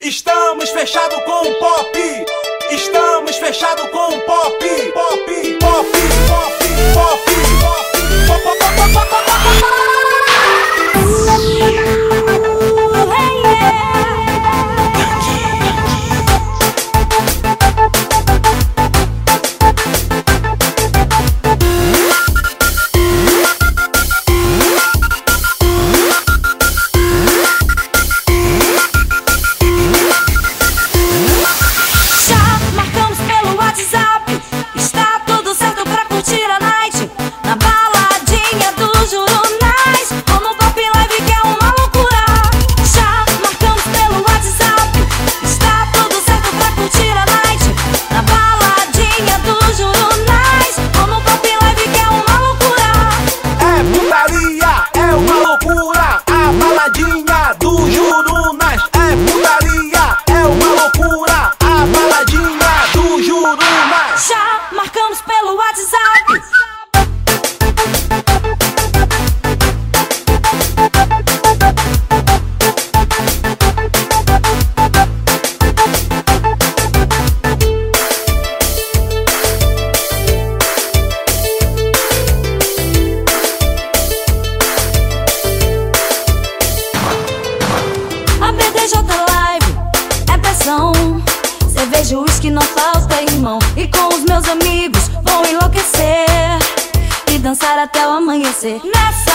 Estamos fechado com pop. Estamos fechado com pop. Pop, Cerveja, uísque não falta, irmão. E com os meus amigos vou enlouquecer E dançar até o amanhecer. Nessa